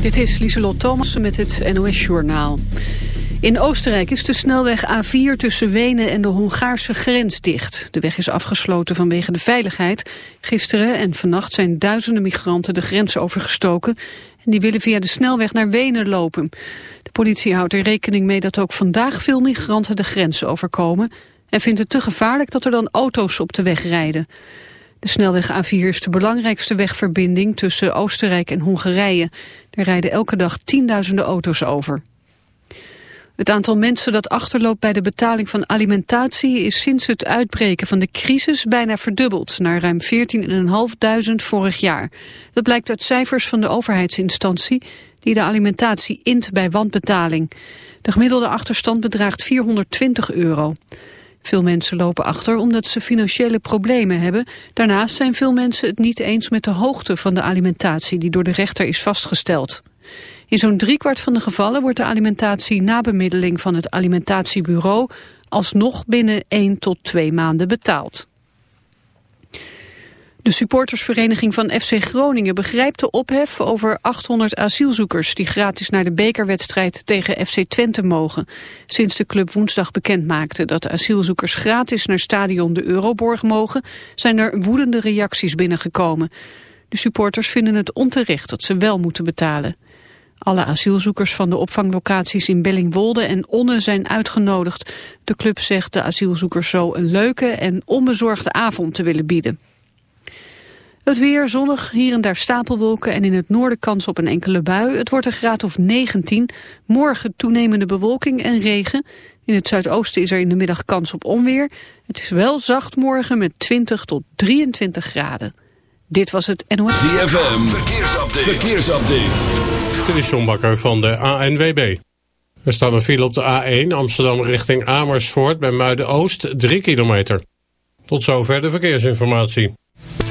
Dit is Lieselot Thomas met het NOS-journaal. In Oostenrijk is de snelweg A4 tussen Wenen en de Hongaarse grens dicht. De weg is afgesloten vanwege de veiligheid. Gisteren en vannacht zijn duizenden migranten de grens overgestoken... en die willen via de snelweg naar Wenen lopen. De politie houdt er rekening mee dat ook vandaag veel migranten de grens overkomen... en vindt het te gevaarlijk dat er dan auto's op de weg rijden. De snelweg A4 is de belangrijkste wegverbinding tussen Oostenrijk en Hongarije. Er rijden elke dag tienduizenden auto's over. Het aantal mensen dat achterloopt bij de betaling van alimentatie is sinds het uitbreken van de crisis bijna verdubbeld naar ruim 14.500 vorig jaar. Dat blijkt uit cijfers van de overheidsinstantie die de alimentatie int bij wanbetaling. De gemiddelde achterstand bedraagt 420 euro. Veel mensen lopen achter omdat ze financiële problemen hebben. Daarnaast zijn veel mensen het niet eens met de hoogte van de alimentatie die door de rechter is vastgesteld. In zo'n driekwart van de gevallen wordt de alimentatie na bemiddeling van het alimentatiebureau alsnog binnen 1 tot 2 maanden betaald. De supportersvereniging van FC Groningen begrijpt de ophef over 800 asielzoekers die gratis naar de bekerwedstrijd tegen FC Twente mogen. Sinds de club woensdag bekend maakte dat asielzoekers gratis naar stadion de Euroborg mogen, zijn er woedende reacties binnengekomen. De supporters vinden het onterecht dat ze wel moeten betalen. Alle asielzoekers van de opvanglocaties in Bellingwolde en Onne zijn uitgenodigd. De club zegt de asielzoekers zo een leuke en onbezorgde avond te willen bieden. Het weer zonnig, hier en daar stapelwolken en in het noorden kans op een enkele bui. Het wordt een graad of 19. Morgen toenemende bewolking en regen. In het zuidoosten is er in de middag kans op onweer. Het is wel zacht morgen met 20 tot 23 graden. Dit was het NOS. ZFM, verkeersupdate. verkeersupdate. Dit is John Bakker van de ANWB. Er staat een file op de A1 Amsterdam richting Amersfoort bij Muiden-Oost 3 kilometer. Tot zover de verkeersinformatie.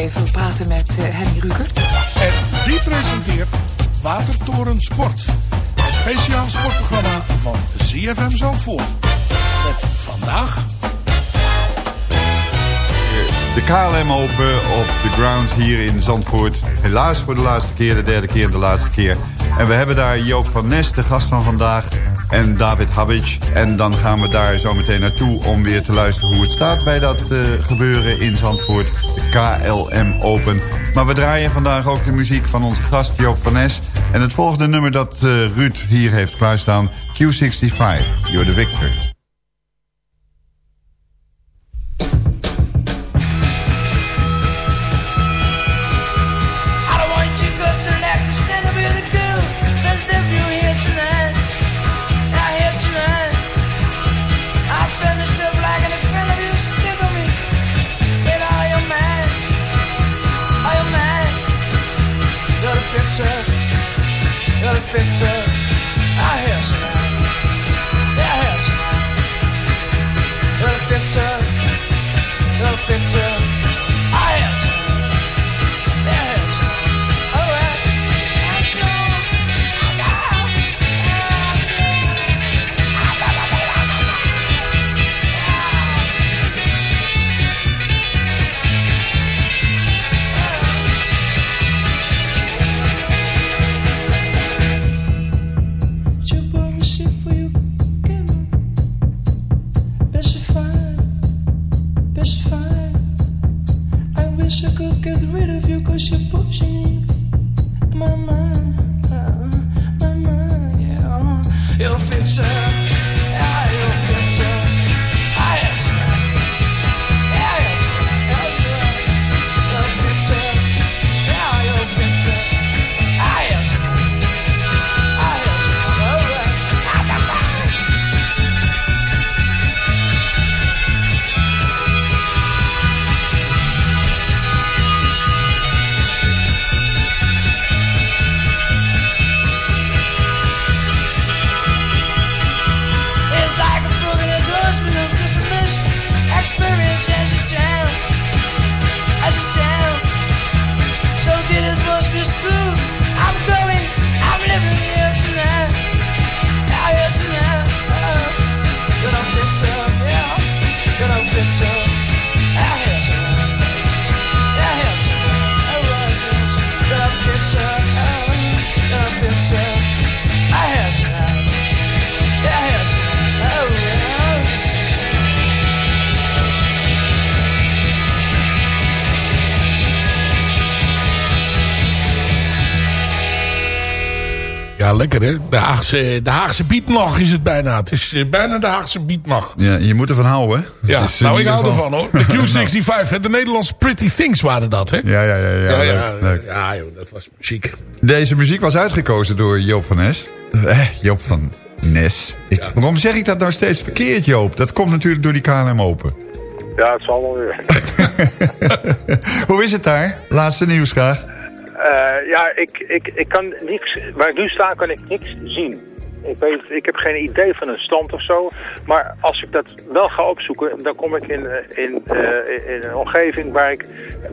Even, we praten met eh, Henny Rukert. En die presenteert Watertoren Sport. Het speciaal sportprogramma van ZFM Zandvoort. Met vandaag De KLM Open op de ground hier in Zandvoort. Helaas voor de laatste keer, de derde keer en de laatste keer. En we hebben daar Joop van Nes, de gast van vandaag. En David Habic. En dan gaan we daar zo meteen naartoe om weer te luisteren hoe het staat bij dat eh, gebeuren in Zandvoort. De KLM Open. Maar we draaien vandaag ook de muziek van onze gast Joop van Nes. En het volgende nummer dat eh, Ruud hier heeft klaarstaan. Q65, You're the Victor. Lekker hè. De Haagse, de Haagse Bietnag is het bijna. Het is eh, bijna de Haagse Bietnag. Ja, je moet ervan houden. hè? Ja, in nou ik hou ervan hoor. De Q65, hè, de Nederlandse Pretty Things waren dat hè. Ja, ja, ja. ja, Ja, ja, leuk, leuk. ja, joh, dat was muziek. Deze muziek was uitgekozen door Joop van Nes. Eh, Joop van Nes. Ik, Waarom zeg ik dat nou steeds verkeerd, Joop? Dat komt natuurlijk door die KLM Open. Ja, het zal wel weer. Hoe is het daar? Laatste nieuws graag. Eh, ja, ik, ik, ik kan niks... Waar ik nu sta, kan ik niks zien. Ik, weet, ik heb geen idee van een stand of zo. Maar als ik dat wel ga opzoeken, dan kom ik in, eh, in, eh, in een omgeving waar ik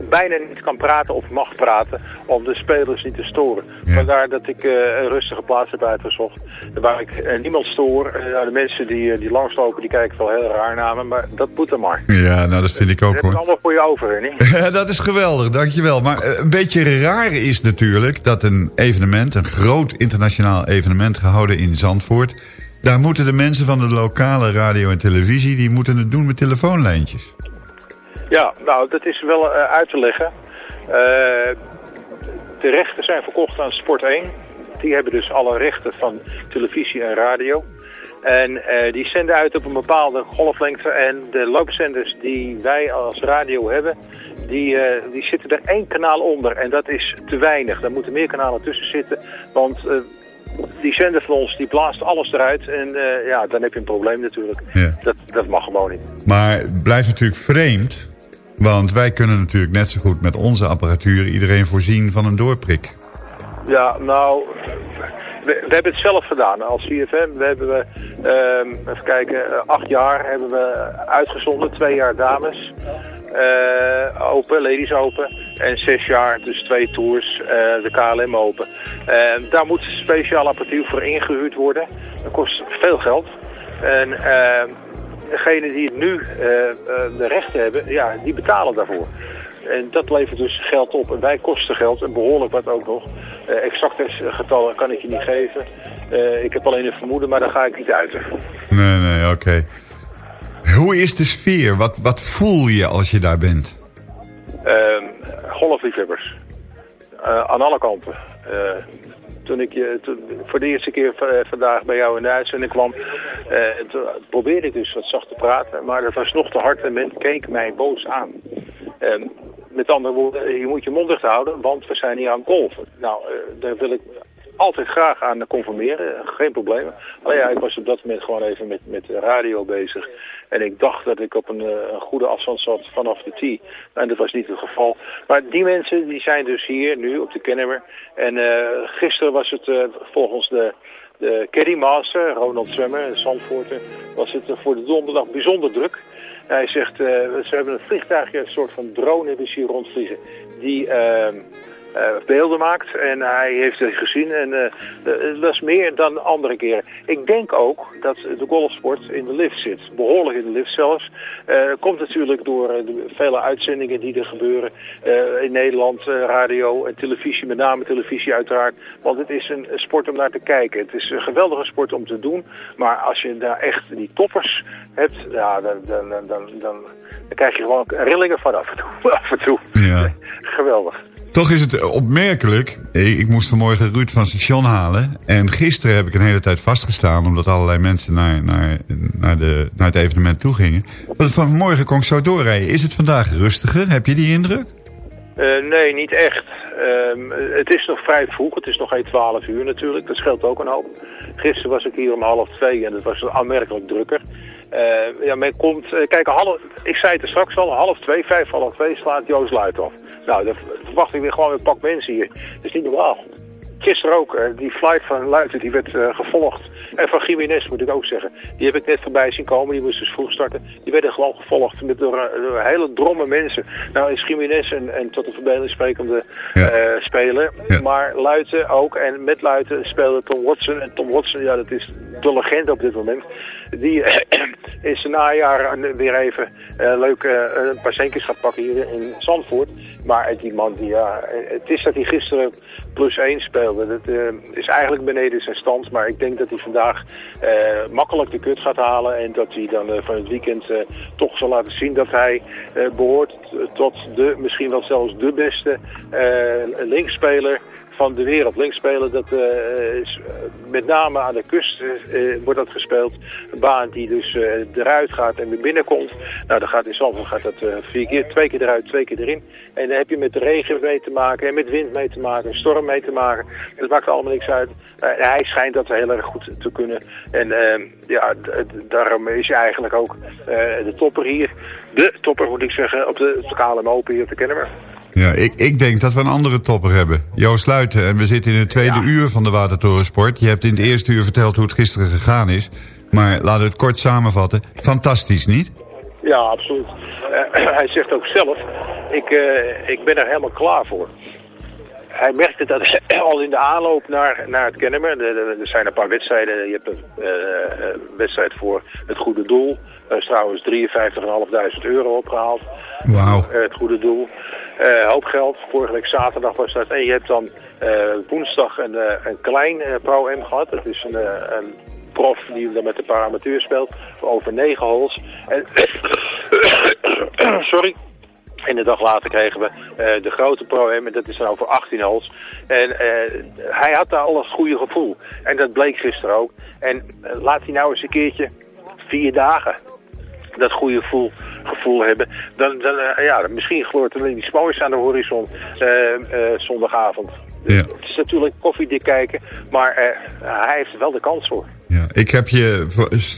bijna niet kan praten of mag praten. Om de spelers niet te storen. Vandaar dat ik eh, een rustige plaats heb uitgezocht. Waar ik niemand stoor. Nou, de mensen die, die langslopen, die kijken wel heel raar naar me. Maar dat moet er maar. Ja, nou dat vind ik Dat ook ik hoor. allemaal voor je over. Ja, dat is geweldig, dankjewel. Maar een beetje raar is natuurlijk dat een evenement, een groot internationaal evenement gehouden in Zandvoort... daar moeten de mensen van de lokale radio en televisie, die moeten het doen met telefoonlijntjes. Ja, nou, dat is wel eh, uit te leggen. Eh, de rechten zijn verkocht aan Sport 1. Die hebben dus alle rechten van televisie en radio. En eh, die zenden uit op een bepaalde golflengte. En de loopzenders die wij als radio hebben, die, die zitten er één kanaal onder. En dat is te weinig. Daar moeten meer kanalen tussen zitten. Want die zender van ons, die blaast alles eruit. En eh, ja, dan heb je een probleem natuurlijk. Ja. Dat, dat mag gewoon niet. Maar het blijft natuurlijk vreemd, want wij kunnen natuurlijk net zo goed met onze apparatuur iedereen voorzien van een doorprik. Ja, nou, we, hebben het zelf gedaan als CFM. We hebben, ehm, even kijken, eh, acht jaar hebben we uitgezonden. Twee jaar dames eh, open, ladies open. En zes jaar, dus twee tours, de KLM open. En daar moet speciaal apparatuur voor ingehuurd worden. Dat kost veel geld. En ehm, degenen die nu de rechten hebben, ja, die betalen daarvoor. En dat levert dus geld op. En wij kosten geld, en behoorlijk wat ook nog. Eh, exacte getallen kan ik je niet geven. Eh, ik heb alleen een vermoeden, maar daar ga ik niet uit. Nee, nee, oké. Hoe is de sfeer? Wat, wat voel je als je daar bent? Ehm golfliefhebbers. Eh, aan alle kanten. Toen ik je, toen, voor de eerste keer vandaag bij jou in de uitzending kwam, toen probeerde ik dus wat zacht te praten, maar dat was nog te hard en men keek mij boos aan. Ehm, met andere woorden, je moet je mond dicht houden, want we zijn hier aan het golfen. Nou, eh, daar wil ik altijd graag aan conformeren, geen probleem. Alleen ja, ik was op dat moment gewoon even met, met radio bezig. En ik dacht dat ik op een, eh, een goede afstand zat vanaf de tee. En dat was niet het geval. Maar die mensen die zijn dus hier nu op de Kennemer. En eh, gisteren was het volgens de, de Master, Ronald Zwemmer, een Zandvoorter, was het voor de donderdag bijzonder druk. Hij zegt, eh, ze hebben een vliegtuigje, een soort van drone hebben ze hier rondvliegen, die eh, beelden maakt. En hij heeft het gezien en eh, dat is meer dan andere keren. Ik denk ook dat de golfsport in de lift zit, behoorlijk in de lift zelfs. Komt natuurlijk door de vele uitzendingen die er gebeuren in Nederland, radio en televisie, met name televisie uiteraard. Want het is een, een sport om naar te kijken. Het is een geweldige sport om te doen, maar als je daar echt die toppers hebt, ja, dan, dan, dan, dan krijg je gewoon rillingen van af en toe. Af en toe. Ja. Geweldig. Toch is het opmerkelijk. Ik moest vanmorgen Ruud van station halen. En gisteren heb ik een hele tijd vastgestaan... omdat allerlei mensen naar, naar, naar, de, naar het evenement toe gingen. Want vanmorgen kon ik zo doorrijden. Is het vandaag rustiger? Heb je die indruk? Eh, nee, niet echt. Ehm, het is nog vrij vroeg. Het is nog geen 12 uur natuurlijk. Dat scheelt ook een hoop. Gisteren was ik hier om half twee en het was aanmerkelijk drukker. Eh, ja, men komt... eh, kijk, ik zei het er straks al. Half twee, vijf, half twee slaat Joost Luit af. Nou, dan verwacht ik weer gewoon een pak mensen hier. Dat is niet normaal. Gisteren ook, die flight van Luiten die werd eh, gevolgd. En van Jiménez moet ik ook zeggen. Die heb ik net voorbij zien komen, die moest dus vroeg starten. Die werden gewoon gevolgd met door, eh, door hele dromme mensen. Nou is Jiménez een, een tot de verbeelding sprekende eh, speler. Maar Luiten ook. En met Luiten speelde Tom Watson. En Tom Watson, ja dat is de legende op dit moment. Die eh, is na jaren weer even eh, leuk een paar centjes gaat pakken hier in Zandvoort. Maar die man, die, ja, het is dat hij gisteren plus 1 speelde. Dat eh, is eigenlijk beneden zijn stand. Maar ik denk dat hij vandaag eh, makkelijk de kut gaat halen. En dat hij dan eh, van het weekend toch zal laten zien dat hij eh, behoort tot de, misschien wel zelfs de beste linksspeler van de wereld. Linksspelen, dat eh, is eh, met name aan de kust eh, wordt dat gespeeld. Een baan die dus eruit gaat en weer binnenkomt. Nou, dan gaat in Zandvoort gaat dat vier keer, twee keer eruit, twee keer erin. En dan heb je met regen mee te maken en met wind mee te maken, storm mee te maken. Dat maakt allemaal niks uit. Hij schijnt dat heel erg goed te kunnen. En eh, ja, daarom is hij eigenlijk ook de topper hier. De topper moet ik zeggen, op de, KLM Open hier te Kennemer. Ja, ik, ik denk dat we een andere topper hebben. Joost Luiten. En we zitten in het tweede uur van de Watertorensport. Je hebt in het eerste uur verteld hoe het gisteren gegaan is. Maar laten we het kort samenvatten. Fantastisch, niet? Ja, absoluut. Eh, hij zegt ook zelf, ik, eh, ik ben er helemaal klaar voor. Hij merkte dat al in de aanloop naar, naar het Kennemer. Er, zijn een paar wedstrijden. Je hebt een eh, wedstrijd voor het goede doel. Dat is trouwens 53.500 euro opgehaald. Wauw. Eh, het goede doel. Eh, hoop geld. Vorige week zaterdag was dat. En je hebt dan eh, woensdag een, eh, een klein eh, Pro-M gehad. Dat is een, eh, een prof die dan met een paar amateurs speelt. Over negen holes. En, sorry. En de dag later kregen we eh, de grote Pro-M. En dat is dan over 18 holes. En eh, hij had daar al een goede gevoel. En dat bleek gisteren ook. En eh, laat hij nou eens een keertje vier dagen dat goede gevoel, gevoel hebben. Dan, dan, eh, ja, misschien gloort er iets moois aan de horizon eh, eh, zondagavond. Ja. Het is natuurlijk koffiedik kijken, maar hij heeft er wel de kans voor. Ja, ik heb je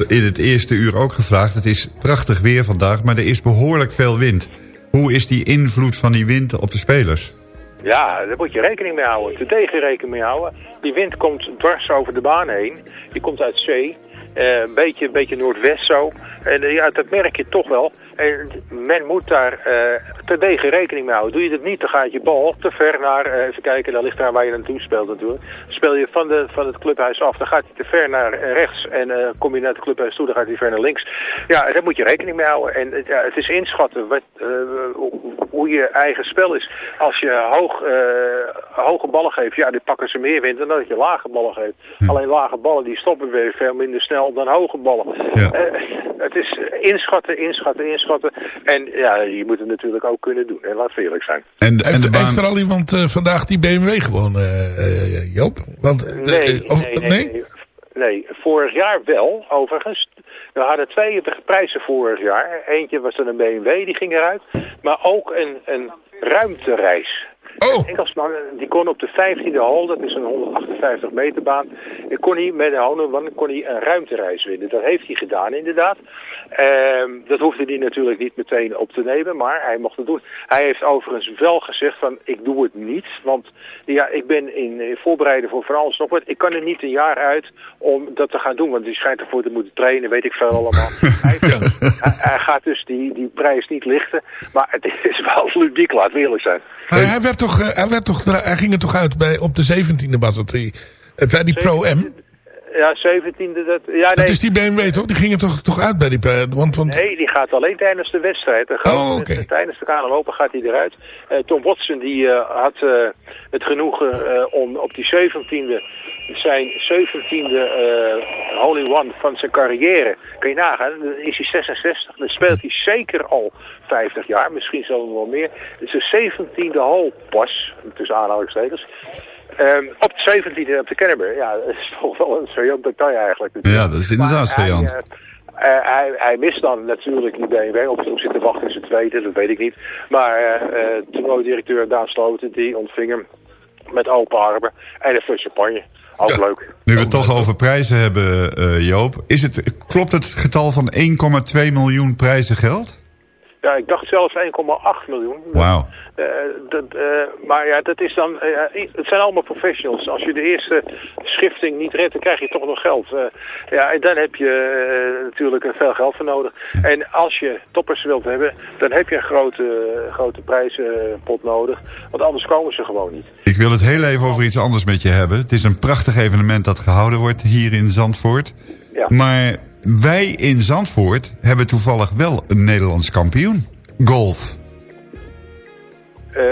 in het eerste uur ook gevraagd. Het is prachtig weer vandaag, maar er is behoorlijk veel wind. Hoe is die invloed van die wind op de spelers? Ja, daar moet je rekening mee houden. Te tegen rekening mee houden. Die wind komt dwars over de baan heen. Die komt uit zee. Eh, een beetje, een beetje noordwest zo. En eh, ja, dat merk je toch wel. En men moet daar eh te tegen rekening mee houden. Doe je dat niet, dan gaat je bal te ver naar... eh, even kijken, daar ligt daar waar je naartoe speelt natuurlijk. Speel je van, de, van het clubhuis af, dan gaat hij te ver naar eh, rechts. En eh, kom je naar het clubhuis toe, dan gaat hij ver naar links. Ja, daar moet je rekening mee houden. En eh, ja, het is inschatten wat, eh, hoe- je eigen spel is. Als je hoog, eh, hoge ballen geeft, ja, die pakken ze meer wind dan dat je lage ballen geeft. Alleen lage ballen die stoppen weer veel minder snel dan hoge ballen. Ja. Eh, het is inschatten, inschatten, inschatten. En ja, je moet het natuurlijk ook kunnen doen. En laat eerlijk zijn. En, en de Heeft, baan... heeft er al iemand eh, vandaag die BMW gewoon, eh, eh, Joop? Want, Nee, of- nee, nee, nee. Nee, vorig jaar wel, overigens. We hadden twee prijzen vorig jaar. Eentje was dan een BMW, die ging eruit. Maar ook een, een ruimtereis. Oh, Engelsman, die kon op de 15e hole, dat is een 158 meter baan, en kon hij met een hole kon hij een ruimtereis winnen. Dat heeft hij gedaan inderdaad. Ehm, dat hoefde hij natuurlijk niet meteen op te nemen, maar hij mocht het doen. Hij heeft overigens wel gezegd van, ik doe het niet, want ja, ik ben in, in voorbereiden voor van alles nog wat. Ik kan er niet een jaar uit om dat te gaan doen, want die schijnt ervoor te moeten trainen, weet ik veel allemaal. hij, hij, hij gaat dus die, die prijs niet lichten, maar het is wel ludiek, laat eerlijk zijn. hij, hij werd toch, eh, hij, werd toch, hij ging er toch uit bij, op de 17e was het, die, eh, bij die Pro-M? Ja, 17e. Dat, ja, nee. Dat is die BMW toch? Die ging er toch, toch uit bij die... eh, Want, want, Nee, die gaat alleen tijdens de wedstrijd. Oh, Tijdens de KLM Open gaat hij eruit. Eh, Tom Watson die, eh, had eh, het genoegen eh, om op die 17e zijn 17e eh Holy One van zijn carrière. Kun je nagaan, dan is hij 66. Dan speelt hij zeker al 50 jaar, misschien zelfs wel meer. Het is zijn 17e hole pas, tussen aanhalingstekens. Ehm, op de 17e op de Canterbury. Ja, dat is toch wel een serieus detail eigenlijk. Ja, dat is inderdaad eh, eh, hij, hij mist dan natuurlijk die BMW op hem zitten wachten in zijn tweede, dat weet ik niet. Maar eh eh toernooidirecteur Daan Sloten, die ontving hem met open armen en een fles champagne. Ook leuk. Nu we het toch over prijzen hebben, eh, Joop. Is het, klopt het getal van 1,2 miljoen prijzen geld? Ja, ik dacht zelfs 1,8 miljoen. Wauw. Eh, eh, maar ja, dat is dan, eh, het zijn allemaal professionals. Als je de eerste schifting niet redt, dan krijg je toch nog geld. Ja, en dan heb je natuurlijk veel geld voor nodig. En als je toppers wilt hebben, dan heb je een grote, grote prijzenpot nodig. Want anders komen ze gewoon niet. Ik wil het heel even over iets anders met je hebben. Het is een prachtig evenement dat gehouden wordt hier in Zandvoort. Ja. Maar wij in Zandvoort hebben toevallig wel een Nederlands kampioen. Golf. Uh,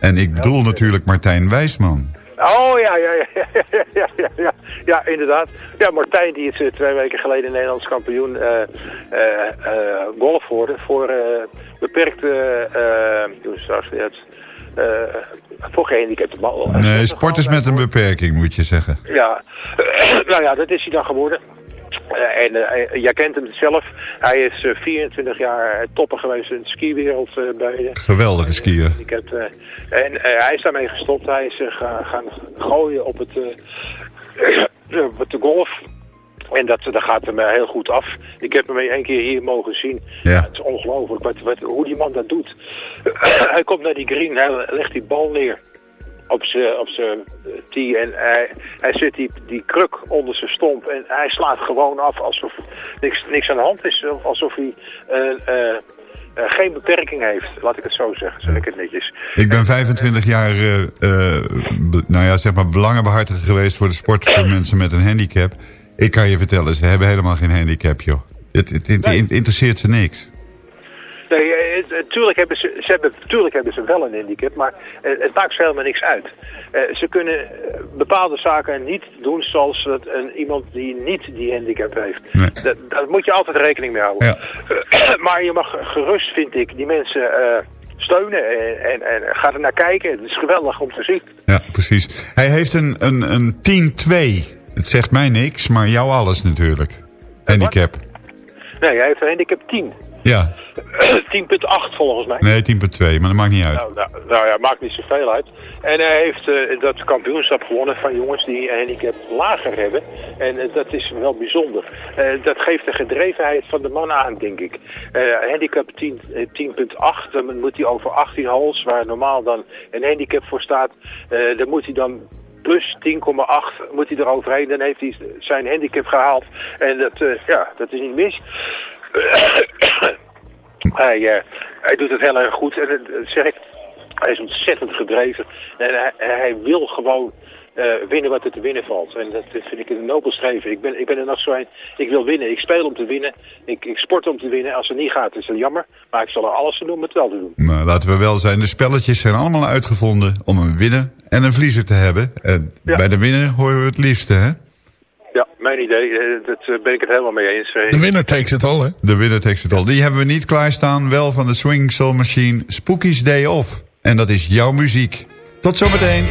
en ik bedoel natuurlijk Martijn Wijsman. Oh ja, ja, ja, ja, ja, ja, ja, inderdaad. Ja, Martijn die is eh, twee weken geleden Nederlands kampioen uh, golf geworden voor beperkte, dus straks het, voor gehandicaptenbal. Nee, sporters met een beperking moet je zeggen. Ja, nou ja, dat is hij dan geworden. Eh, en eh, jij kent hem zelf. Hij is eh, 24 jaar topper geweest in de skiwereld eh, bij Geweldige skier. ik heb, eh, en eh, hij is daarmee gestopt. Hij is eh, ga- gaan gooien op het, eh, op de golf. En dat, dat gaat hem eh, heel goed af. Ik heb hem één keer hier mogen zien. Ja. Het is ongelooflijk wat, wat, hoe die man dat doet. hij komt naar die green, hij legt die bal neer op zijn op tee en hij, hij zet die, die kruk onder zijn stomp en hij slaat gewoon af alsof niks, niks aan de hand is. Of Alsof hij eh, eh, eh, geen beperking heeft, laat ik het zo zeggen, zeg ik het netjes. Ik ben 25 jaar nou ja, zeg maar belangenbehartiger geweest voor de sport voor mensen met een handicap. Ik kan je vertellen, ze hebben helemaal geen handicap, joh. Het, het, het Nee. interesseert ze niks. Nee, eh, tuurlijk, hebben ze, ze hebben, tuurlijk hebben ze wel een handicap, maar eh, het maakt ze helemaal niks uit. Eh, ze kunnen bepaalde zaken niet doen zoals dat een, iemand die niet die handicap heeft. Nee. Dat, daar moet je altijd rekening mee houden. Ja. Maar je mag gerust, vind ik, die mensen steunen en, en, en ga er naar kijken. Het is geweldig om te zien. Ja, precies. Hij heeft een, een, een 10-2. Het zegt mij niks, maar jou alles natuurlijk. Handicap. Nee, hij heeft een handicap 10. Ja, 10.8 volgens mij. nee, 10.2, maar dat maakt niet uit. Nou, nou, nou ja, maakt niet zoveel uit. En hij heeft eh, dat kampioenschap gewonnen van jongens die een handicap lager hebben. En eh, dat is wel bijzonder. Eh, dat geeft de gedrevenheid van de man aan, denk ik. Handicap 10, eh, 10.8, dan moet hij over 18 holes, waar normaal dan een handicap voor staat. dan moet hij dan plus 10,8 moet hij eroverheen. Dan heeft hij zijn handicap gehaald. En dat, ja, dat is niet mis. Hij, eh, hij doet het heel erg goed. En dat zeg ik, hij is ontzettend gedreven. En hij, hij wil gewoon eh, winnen wat er te winnen valt. En dat vind ik een nobel streven. Ik ben, ik ben er nog zo een. Ik wil winnen. Ik speel om te winnen. Ik, ik sport om te winnen. Als het niet gaat, is het jammer. Maar ik zal er alles aan doen om het wel te doen. Maar laten we wel zijn, de spelletjes zijn allemaal uitgevonden om een winner en een verliezer te hebben. En Ja. bij de winnaar horen we het liefste, hè? Ja, mijn idee. Eh, dat eh, ben ik het helemaal mee eens. Eh, De winner takes it all, hè? De winner takes it all. Die hebben we niet klaarstaan, wel van de Swing Soul Machine Spooky's Day Off. En dat is jouw muziek. Tot zometeen.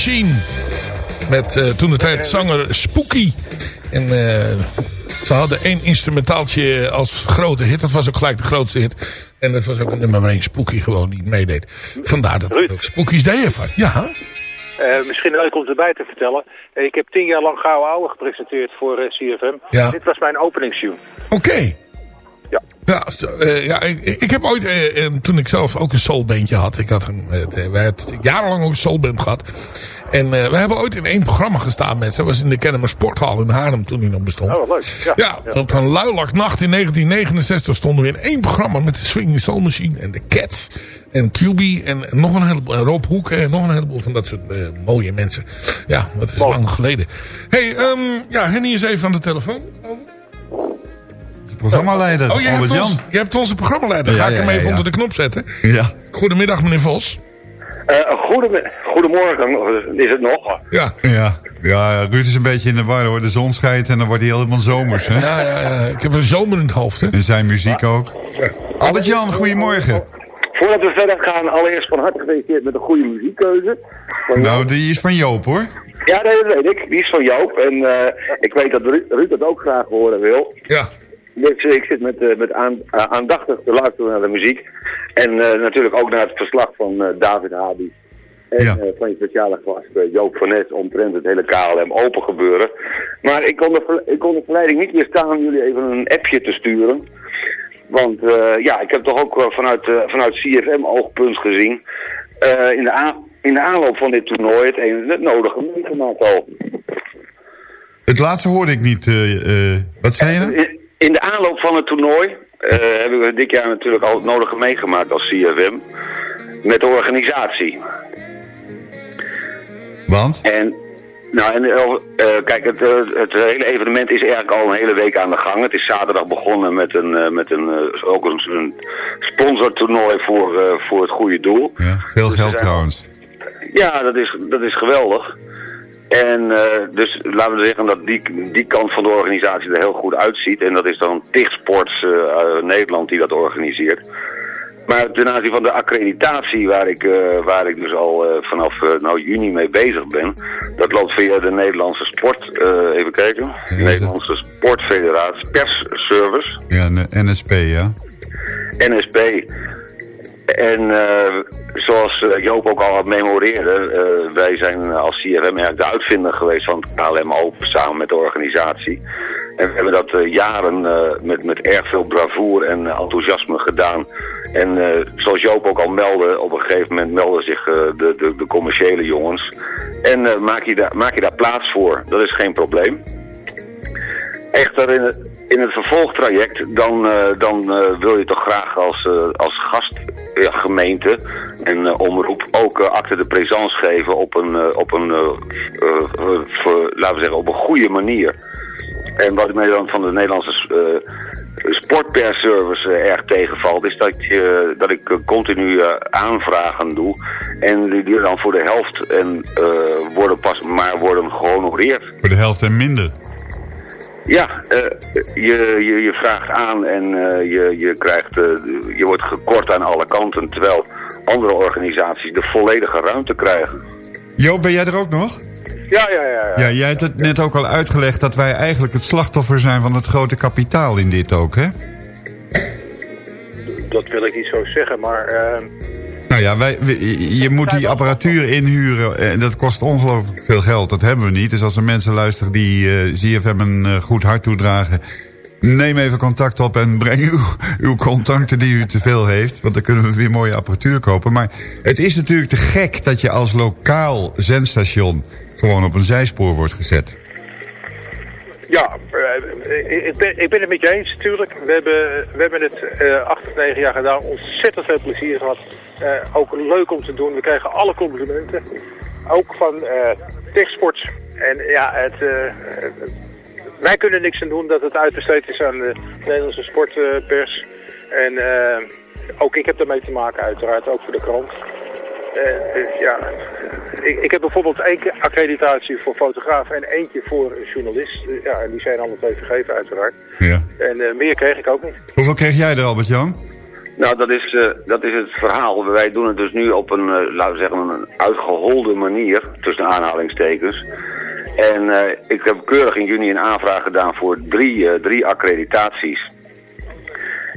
Machine. Met eh, toen de tijd zanger Spooky. En eh, ze hadden één instrumentaaltje als grote hit. Dat was ook gelijk de grootste hit. En dat was ook een nummer waarin Spooky gewoon niet meedeed. Vandaar dat het ook Spooky's deden van. Ja, Eh, misschien leuk om erbij te vertellen. Ik heb tien jaar lang Gouden Ouwe gepresenteerd voor CFM. Ja. Dit was mijn openingstune. oké. Ja. Ja, eh, ja ik, ik heb ooit, eh, eh, toen ik zelf ook een soulbandje had. Ik had een, wij hebben jarenlang ook een soulband gehad. En we hebben ooit in één programma gestaan met. Dat was in de Kennemer Sporthal in Haarlem toen die nog bestond. Oh, leuk. Ja. Ja, op een luilaknacht in 1969 stonden we in één programma met de Swinging Soul Machine en de Cats en QB en nog een heleboel, en Rob Hoek en nog een heleboel van dat soort mooie mensen. Ja, dat is Mooi. lang geleden. hey, ehm, ja, Henny is even aan de telefoon. Programmaleider, Oh, je hebt, ons, je hebt onze programmaleider. Ga Ja, ik hem ja, even ja. onder de knop zetten. Ja. Goedemiddag, meneer Vos. Eh, goedem- goedemorgen eh, is het nog. Ja. Ja. ja, Ruud is een beetje in de war hoor. De zon schijnt en dan wordt hij helemaal zomers. Hè? Ja, ja, ja. Ik heb een zomer in het hoofd, hè. En zijn muziek ook. Albert-Jan, goedemorgen. Voordat we verder gaan, allereerst van harte gefeliciteerd met een goede muziekkeuze. Van Nou, die is van Joop hoor. Ja, nee, dat weet ik. Die is van Joop. En eh, ik weet dat Ru- Ruud dat ook graag horen wil. Ja. Dus ik zit met, eh, met aan, eh, aandachtig te luisteren naar de muziek. En eh, natuurlijk ook naar het verslag van David Habi. En Ja. van je speciale gast Joop van Nes omtrent het hele KLM open gebeuren. Maar ik kon, de, ik kon de verleiding niet weerstaan jullie even een appje te sturen. Want ja, ik heb toch ook vanuit, eh, vanuit CFM oogpunt gezien. in, de in de aanloop van dit toernooi het, een, het nodige meegemaakt al. Het laatste hoorde ik niet. wat zei je? In, de aanloop van het toernooi eh, hebben we dit jaar natuurlijk al het nodige meegemaakt als CFM. Met de organisatie. Want? En, nou, en, eh, eh, kijk, het, het hele evenement is eigenlijk al een hele week aan de gang. Het is zaterdag begonnen met een, met een, ook een, een sponsortoernooi voor, voor het goede doel. Ja, veel Dus geld zijn- trouwens. Ja, dat is, dat is geweldig. En eh, dus laten we zeggen dat die, die kant van de organisatie er heel goed uitziet. En dat is dan TIG Sports eh, eh, Nederland die dat organiseert. Maar ten aanzien van de accreditatie, waar ik, eh, waar ik dus al vanaf nou, juni mee bezig ben, dat loopt via de Nederlandse Sport, even kijken, Nederlandse Sportfederatie, Persservice, Ja, de NSP, ja. NSP. En eh, zoals eh, Joop ook al had memoreerde, eh, wij zijn als CFM eigenlijk de uitvinder geweest van het KLM Open samen met de organisatie. En we hebben dat jaren met, met erg veel bravoure en enthousiasme gedaan. En zoals Joop ook al meldde, op een gegeven moment melden zich de, de, de commerciële jongens. En maak, je daar, maak je daar plaats voor, dat is geen probleem. Echter in in het vervolgtraject, dan, eh, dan eh, wil je toch graag als, eh, als gastgemeente en omroep ook acte de présence geven op een, op een voor, laten we zeggen, op een goede manier. En wat mij dan van de Nederlandse uh, sportpersservice uh, erg tegenvalt, is dat, je, dat ik uh, continu uh, aanvragen doe. En die, die dan voor de helft en, uh, worden pas maar worden gehonoreerd. Voor de helft en minder. Ja, uh, je, je, je vraagt aan en uh, je, je, krijgt, uh, je wordt gekort aan alle kanten, terwijl andere organisaties de volledige ruimte krijgen. Joop, ben jij er ook nog? Ja, ja, ja. Ja, ja jij hebt het net ook al uitgelegd dat wij eigenlijk het slachtoffer zijn van het grote kapitaal in dit ook, hè? Dat wil ik niet zo zeggen, maar... Uh... Nou ja, wij, je moet die apparatuur inhuren en dat kost ongelooflijk veel geld. Dat hebben we niet. Dus als er mensen luisteren die uh, ZFM een uh, goed hart toedragen... neem even contact op en breng uw, uw contacten die u te veel heeft. Want dan kunnen we weer mooie apparatuur kopen. Maar het is natuurlijk te gek dat je als lokaal zendstation... gewoon op een zijspoor wordt gezet. Ja, ik, ben, ik ben het met je eens natuurlijk. We hebben, we hebben het uh, negen jaar gedaan. Ontzettend veel plezier gehad. Uh, ook leuk om te doen. We kregen alle complimenten. Ook van uh, Techsports. En ja, het, wij kunnen niks aan doen dat het uitbesteed is aan de Nederlandse sportpers. en ook ik heb ermee te maken uiteraard, ook voor de krant. Uh, ja, ik, ik, heb bijvoorbeeld één keer accreditatie voor fotograaf en eentje voor journalist. Uh, ja, en die zijn alle twee vergeven uiteraard. Ja. En uh, meer kreeg ik ook niet. Hoeveel kreeg jij er, Albert-Jan? Nou, dat is, eh, dat is het verhaal. Wij doen het dus nu op een, eh, laten we zeggen, een uitgeholde manier, tussen aanhalingstekens. En eh, ik heb keurig in juni een aanvraag gedaan voor drie, eh, drie accreditaties.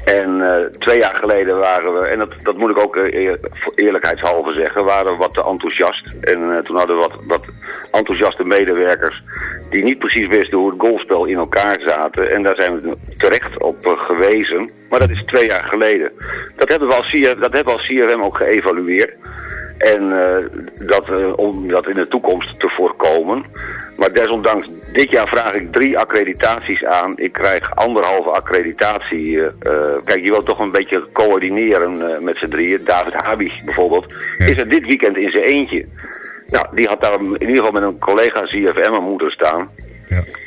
En eh, twee jaar geleden waren we, en dat, dat moet ik ook eh, voor eerlijkheidshalve zeggen, waren we wat te enthousiast. En eh, toen hadden we wat, wat enthousiaste medewerkers die niet precies wisten hoe het golfspel in elkaar zaten. En daar zijn we terecht op gewezen. Maar dat is twee jaar geleden. Dat hebben we als, CR dat hebben we als CRM ook geëvalueerd. En eh, dat, eh, om dat in de toekomst te voorkomen. Maar desondanks, dit jaar vraag ik drie accreditaties aan. Ik krijg anderhalve accreditatie. eh, kijk, je wilt toch een beetje coördineren met z'n drieën. David Habig bijvoorbeeld is er dit weekend in zijn eentje. Nou, die had daar in ieder geval met een collega ZFM aan moeten staan.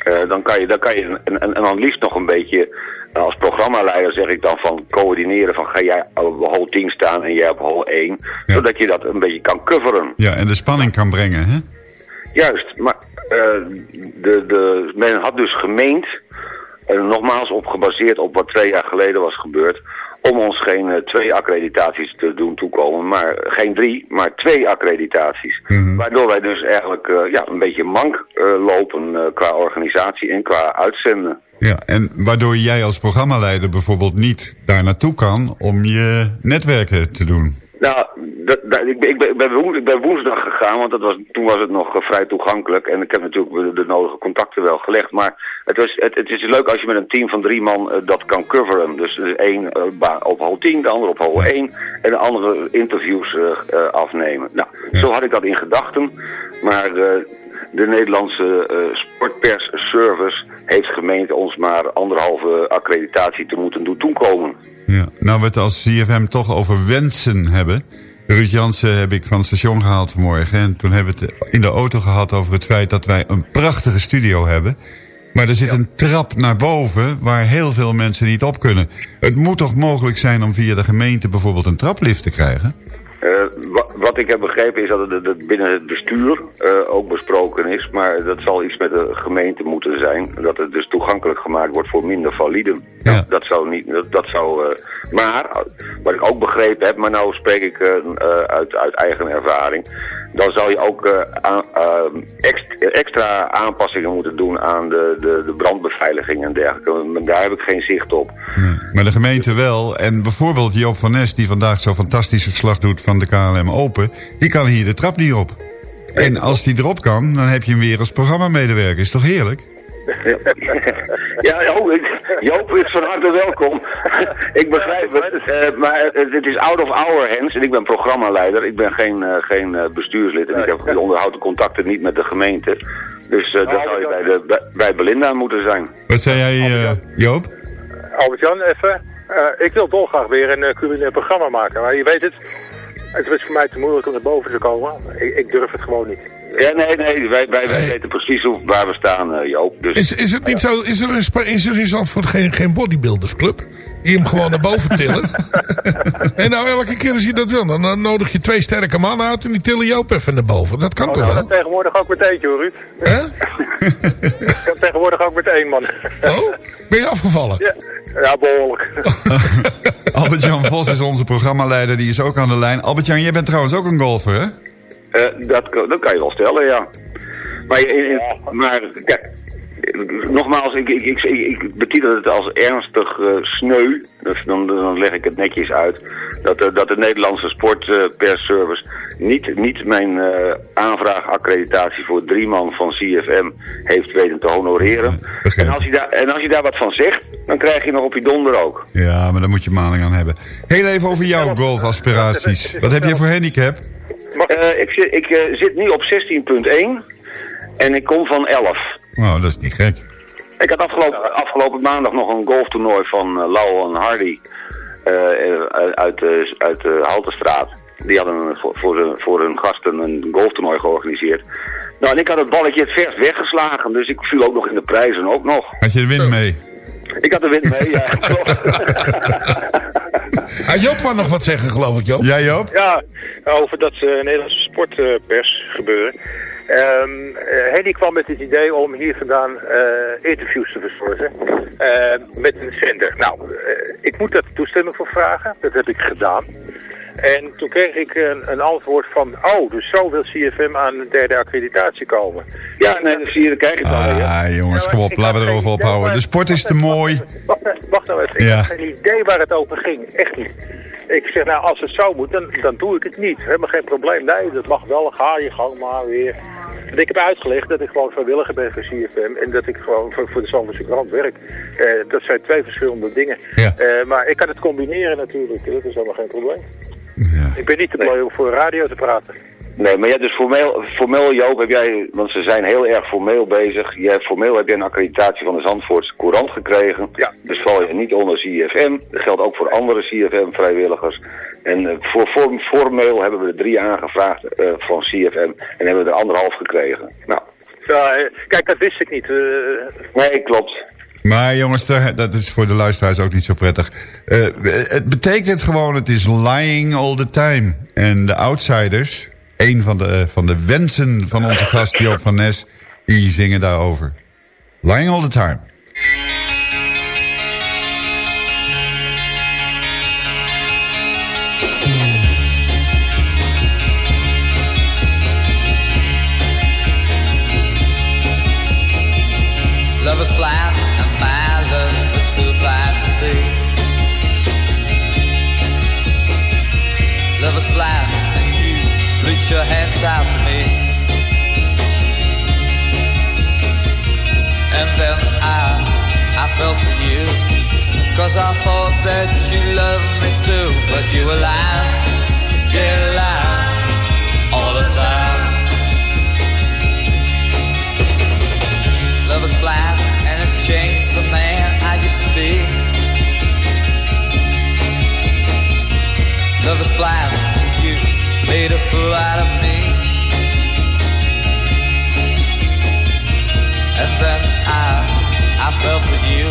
Eh, dan kan je, dan kan je en, en, en dan liefst nog een beetje, eh, als programmaleider zeg ik dan van coördineren van ga jij op hol 10 staan en jij op hol 1. Zodat je dat een beetje kan coveren. Ja, en de spanning kan brengen, hè? Juist, maar eh, de, de, men had dus gemeend, en nogmaals op gebaseerd op wat twee jaar geleden was gebeurd, om ons geen eh, twee accreditaties te doen toekomen, maar geen drie, maar twee accreditaties. Waardoor wij dus eigenlijk eh, ja, een beetje mank eh, lopen qua organisatie en qua uitzenden. Ja, en waardoor jij als programmaleider bijvoorbeeld niet daar naartoe kan om je netwerken te doen. Nou, dat, dat- ik, ben- ik, ben, ik woensdag gegaan, want dat was, toen was het nog eh, vrij toegankelijk. En ik heb natuurlijk de, nodige contacten wel gelegd. Maar het, was, het, het is leuk als je met een team van drie man eh, dat kan coveren. Dus is één eh, op hol 10, de andere op hol 1 en de andere interviews afnemen. Nou, zo had ik dat in gedachten. Maar de Nederlandse eh sportpersservice heeft gemeend ons maar anderhalve accreditatie te moeten doen toekomen. Ja. Nou, we het als CFM toch over wensen hebben. Ruud Jansen heb ik van het station gehaald vanmorgen. En toen hebben we het in de auto gehad over het feit dat wij een prachtige studio hebben. Maar er zit een trap naar boven waar heel veel mensen niet op kunnen. Het moet toch mogelijk zijn om via de gemeente bijvoorbeeld een traplift te krijgen? Eh, wa- wat ik heb begrepen is dat het, binnen het bestuur eh, ook besproken is. Maar dat zal iets met de gemeente moeten zijn. Dat het dus toegankelijk gemaakt wordt voor minder validen. Nou, dat zou niet... Dat, dat zou, eh, maar, wat ik ook begrepen heb, maar nou spreek ik uit, uit eigen ervaring. Dan zou je ook eh, eh, ext- extra aanpassingen moeten doen aan de, de, de brandbeveiliging en dergelijke. Maar daar heb ik geen zicht op. Maar de gemeente wel. En bijvoorbeeld Joop van Nes, die vandaag zo fantastisch verslag doet van de KLM Open... die kan hier de trap niet op. En als die erop kan, dan heb je hem weer als programmamedewerker. Is toch heerlijk? Ja, Joop, ik- Joop is van harte welkom. ik begrijp het, eh, maar het, het is out of our hands en ik ben programmaleider. Ik ben geen, eh, geen eh, bestuurslid en ik heb, onderhoud de contacten niet met de gemeente. Dus eh, dat zou je bij, de, bij, bij Belinda moeten zijn. Wat zei jij, eh, Joop? Albert-Jan, even. Eh, ik wil dolgraag weer een uh, culinair programma maken, maar je weet het. Het is voor mij te moeilijk om naar boven te komen. Ik, ik durf het gewoon niet. Ja, nee, nee, wij, wij, wij weten precies hoe, waar we staan, eh, Joop. Dus, Is, is het niet zo, is er, in Spa- is er in Zandvoort geen, geen bodybuildersclub? Die hem gewoon naar boven tillen? en nou, elke keer als je dat wil, dan, dan nodig je twee sterke mannen uit en die tillen je ook even naar boven. Dat kan Oh, toch nou, wel? dat tegenwoordig ook met eentje hoor, Ruud. Ik kan tegenwoordig ook met één man. Oh, ben je afgevallen? Ja, ja behoorlijk. Albert-Jan Vos is onze programmaleider, die is ook aan de lijn. Albert-Jan, jij bent trouwens ook een golfer, hè? Eh, dat, kan- dat kan je wel stellen, ja. Maar, in- in- maar kijk, nogmaals, ik, ik, ik, ik, betitel het als ernstig eh, sneu. Dus dan, dan leg ik het netjes uit. Dat, eh, dat de Nederlandse sportpersservice niet, niet mijn eh, aanvraag accreditatie voor drie man van CFM heeft weten te honoreren. En als, je daar, en als je daar wat van zegt, dan krijg je nog op je donder ook. Ja, maar daar moet je maling aan hebben. Heel even over jouw golfaspiraties. Wat heb je voor handicap? Eh, ik zit, ik eh, zit nu op 16.1 en ik kom van 11. Nou, dat is niet gek. Ik had afgelopen, afgelopen maandag nog een golftoernooi van uh, Lau en Hardy eh, eh, uit, de uit de Haltestraat. Die hadden voor, voor, hun, voor hun gasten een golftoernooi georganiseerd. Nou, en ik had het balletje het verst weggeslagen, dus ik viel ook nog in de prijzen ook nog. Had je de wind mee? Ik had de wind mee, ja. Ah, Joop wou nog wat zeggen, geloof ik, Joop. Ja, Joop? Ja, over dat eh, Nederlandse sportpers gebeuren. Ehm eh, Henny kwam met het idee om hier vandaan eh, interviews te verzorgen met een zender. Nou, ik moet daar toestemming voor vragen. Dat heb ik gedaan. En toen kreeg ik een, een antwoord van, oh, dus zo wil CFM aan een derde accreditatie komen. Ja, nee, dan zie je, dan krijg je het al. ja. Ah, jongens, kom op, laten we erover ophouden. De sport is te mooi. Wacht, wacht nou even, ik heb geen idee waar het over ging. Echt niet. Ik zeg, nou, als het zo moet, dan, dan doe ik het niet. Helemaal geen probleem. Nee, dat mag wel. Ga je gang maar weer. Want ik heb uitgelegd dat ik gewoon vrijwilliger ben voor CFM. En dat ik gewoon voor, voor de Zandvoortse krant werk. Eh, dat zijn twee verschillende dingen. Ja. Eh, maar ik kan het combineren natuurlijk. Dat is helemaal geen probleem. Ik ben niet te blij om voor radio te praten. Nee, maar ja, dus formeel, formeel Joop, heb jij, want ze zijn heel erg formeel bezig. Je hebt, formeel heb je een accreditatie van de Zandvoortse Courant gekregen. Ja. Dus val je niet onder CFM. Dat geldt ook voor andere CFM-vrijwilligers. En eh, voor, voor formeel hebben we er drie aangevraagd eh, van CFM en hebben we er anderhalf gekregen. Nou, Ja, eh, kijk, dat wist ik niet. Nee, klopt. Maar jongens, dat is voor de luisteraars ook niet zo prettig. Eh, het betekent gewoon, het is lying all the time. En de outsiders, een van de, van de wensen van onze gast Joop van Nes, die zingen daarover. Lying all the time. Your hands out to me. And then I, I fell for you. Cause I thought that you loved me too. But you were lying, yeah, lying made a fool out of me. And then I, I fell for you.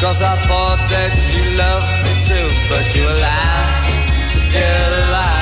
Cause I thought that you loved me too. But you were lying, yeah, lying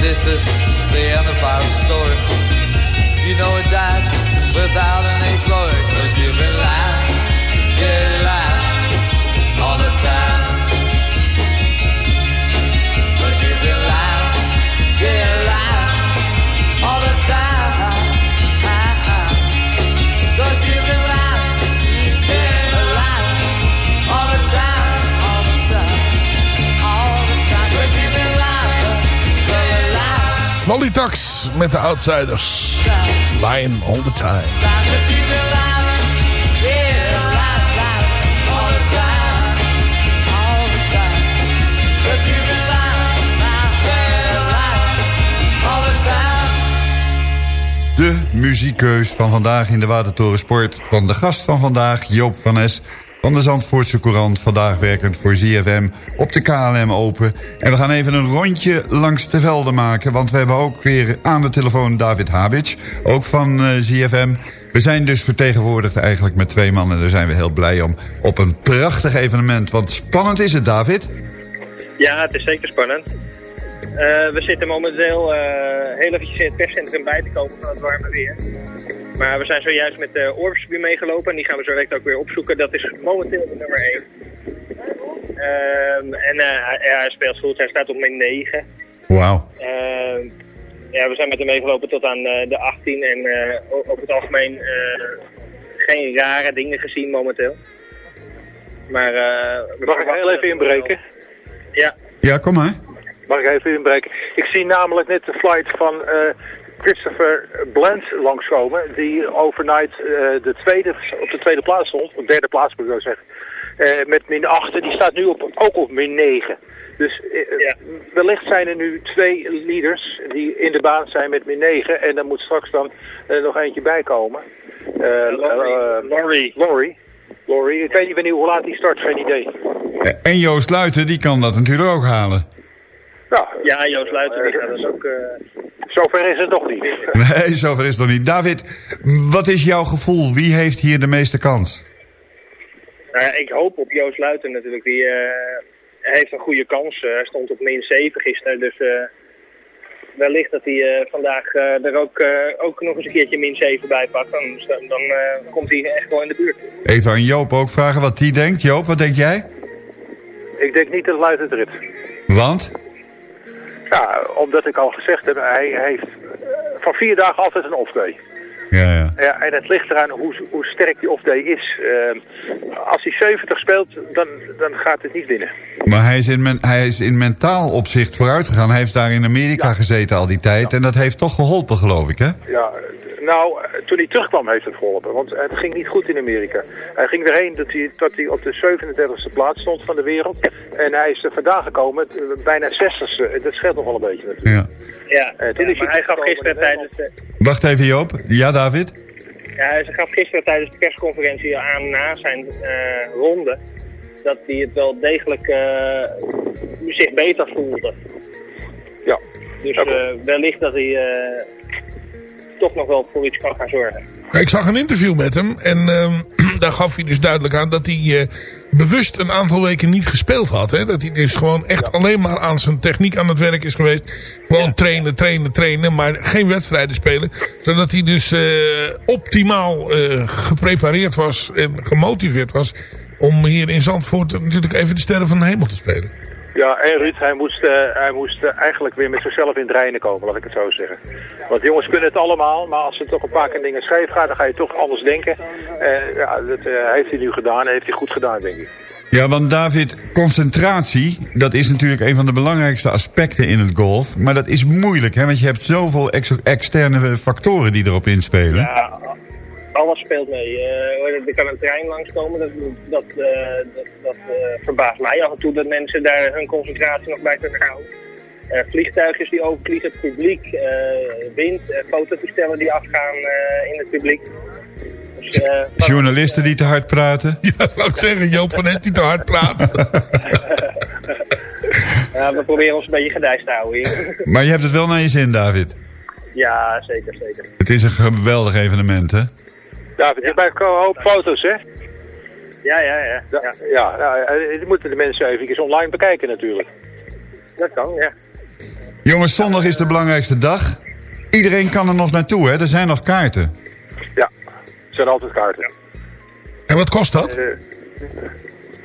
this is the end of our story. You know it died without any glory. Cause you've been lying, yeah, lying all the time. Lying. Molly Tax met de Outsiders. Lying all the time. De muziekkeus van vandaag in de Watertoren Sport... van de gast van vandaag, Joop van Es... van de Zandvoortse Courant, vandaag werkend voor ZFM... op de KLM Open. En we gaan even een rondje langs de velden maken... want we hebben ook weer aan de telefoon David Habic, ook van eh, ZFM... We zijn dus vertegenwoordigd eigenlijk met twee mannen. Daar zijn we heel blij om. Op een prachtig evenement. Want spannend is het, David. Ja, het is zeker spannend. Eh, we zitten momenteel eh, heel eventjes in het perscentrum bij te komen van het warme weer. Maar we zijn zojuist met de Orbsby meegelopen en die gaan we zo direct ook weer opzoeken. Dat is momenteel de nummer 1. Ehm, en eh, hij- ja, hij speelt goed, hij staat op min 9. Wauw. Ehm, ja, we zijn met hem meegelopen tot aan eh, de 18 en eh, over het algemeen eh, geen rare dingen gezien momenteel. Maar, eh, Mag ik heel even inbreken? Ja. Ja, kom maar. Mag ik even inbreken? Ik zie namelijk net de flight van eh, Christopher Bland langskomen. Die overnight eh, de tweede, op de tweede plaats stond. Op derde plaats moet ik wel zeggen. Eh, met min 8. Die staat nu op, ook op min 9. Dus eh, wellicht zijn er nu twee leaders die in de baan zijn met min 9. En dan moet straks dan nog eentje bij komen. Eh Laurie. Laurie. Laurie. Ik weet niet wanneer, hoe laat die start, geen idee. En Joost Luiten, die kan dat natuurlijk ook halen. Ja, Joost Luiten die gaat dus ook... Zover is het nog niet. Nee, zover is het nog niet. David, wat is jouw gevoel? Wie heeft hier de meeste kans? Nou ja, ik hoop op Joost Luiten natuurlijk. Die eh, heeft een goede kans. Eh, Hij stond op min 7 gisteren. Dus eh, wellicht dat hij eh, vandaag eh, er ook, eh, ook nog eens een keertje min 7 bij pakt. Dan, eh, komt hij echt wel in de buurt. Even aan Joop ook vragen wat die denkt. Joop, wat denk jij? Ik denk niet dat Luiten het rit. Want? Ja, omdat ik al gezegd heb, hij heeft van vier dagen altijd een off-day. Ja, ja. Ja, en het ligt eraan hoe, hoe sterk die off-day is. Eh, als hij 70 speelt, dan, dan gaat het niet winnen. Maar hij is, in men, hij is in mentaal opzicht vooruit gegaan. Hij heeft daar in Amerika gezeten al die tijd. En dat heeft toch geholpen, geloof ik, hè? Ja, nou, toen hij terugkwam heeft het geholpen. Want het ging niet goed in Amerika. Hij ging erheen dat hij, dat hij op de 37e plaats stond van de wereld. En hij is er vandaan gekomen, eh, bijna 60ste. Dat scheelt nog wel een beetje natuurlijk. Ja. Ja, Eh, toen ja, is maar hij gaf gisteren tijdens de, Wacht even, Joop. Ja, David? ja, hij gaf gisteren tijdens de persconferentie aan na zijn eh, ronde dat hij het wel degelijk eh, zich beter voelde. Ja. Dus wellicht dat hij eh, toch nog wel voor iets kan gaan zorgen. Ik zag een interview met hem en ehm, daar gaf hij dus duidelijk aan dat hij eh, bewust een aantal weken niet gespeeld had. Hè? Dat hij dus gewoon echt alleen maar aan zijn techniek aan het werk is geweest. Gewoon trainen, trainen, trainen, maar geen wedstrijden spelen. Zodat hij dus eh, optimaal eh, geprepareerd was en gemotiveerd was om hier in Zandvoort natuurlijk even de sterren van de hemel te spelen. Ja, en Ruud, hij moest, eh, hij moest eh, eigenlijk weer met zichzelf in het reinen komen, laat ik het zo zeggen. Want jongens kunnen het allemaal, maar als het toch een paar keer dingen scheef gaat, dan ga je toch anders denken. Eh, ja, dat heeft hij nu gedaan en heeft hij goed gedaan, denk ik. Ja, want David, concentratie, dat is natuurlijk een van de belangrijkste aspecten in het golf. Maar dat is moeilijk, hè? Want je hebt zoveel ex externe factoren die erop inspelen. Ja, alles speelt mee. Eh, er kan een trein langskomen, dat, dat, eh, dat, dat eh, verbaast mij af en toe dat mensen daar hun concentratie nog bij kunnen houden. Eh, vliegtuigjes die overvliegen, het publiek, eh, wind, eh, fototoestellen die afgaan eh, in het publiek. Dus, eh, Journalisten die te hard praten. Ja, dat wou ik zeggen. Joop van Est die te hard praat. ja, we proberen ons een beetje gedijst te houden hier. Maar je hebt het wel naar je zin, David. ja, zeker, zeker. Het is een geweldig evenement, hè? David, je maakt een hoop foto's, hè? Ja, ja, ja. Ja, ja, ja, eh, die moeten de mensen even online bekijken natuurlijk. Dat kan, ja. Jongens, zondag is de belangrijkste dag. Iedereen kan er nog naartoe, hè? Er zijn nog kaarten. Ja, het zijn altijd kaarten. En wat kost dat? Eh,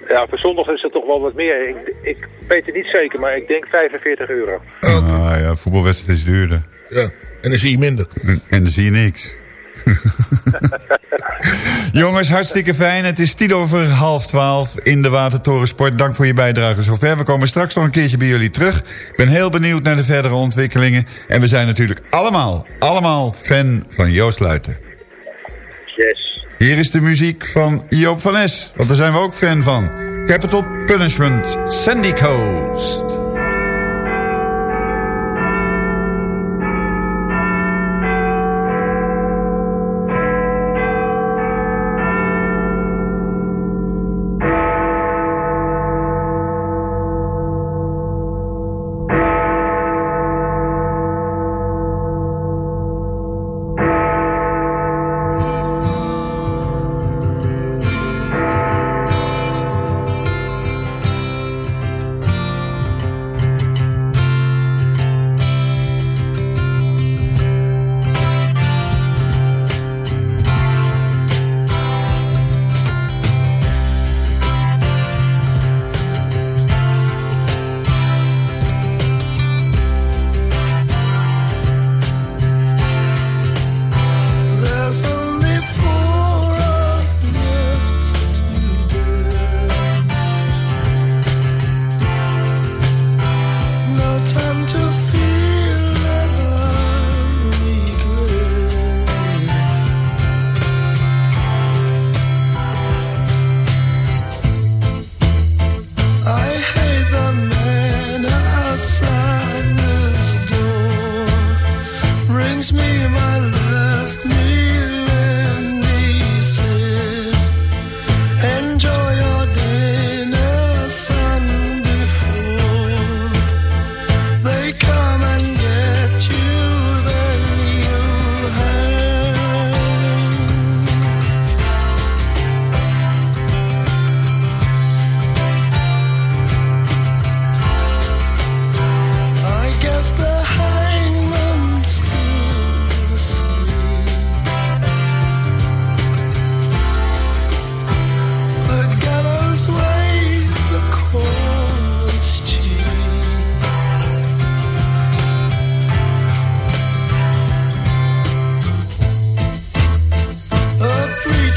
ja, voor zondag is het toch wel wat meer. Ik, ik weet het niet zeker, maar ik denk 45 euro. Ah ja, voetbalwedstrijd is duurder. Ja, en dan zie je minder. En, en dan zie je niks. Jongens, hartstikke fijn. Het is tien over half twaalf in de Watertorensport. Dank voor je bijdrage zover. We komen straks nog een keertje bij jullie terug. Ik ben heel benieuwd naar de verdere ontwikkelingen. En we zijn natuurlijk allemaal, allemaal fan van Joost Luiten. Yes. Hier is de muziek van Joop van Es. Want daar zijn we ook fan van. Capital Punishment, Sandy Coast.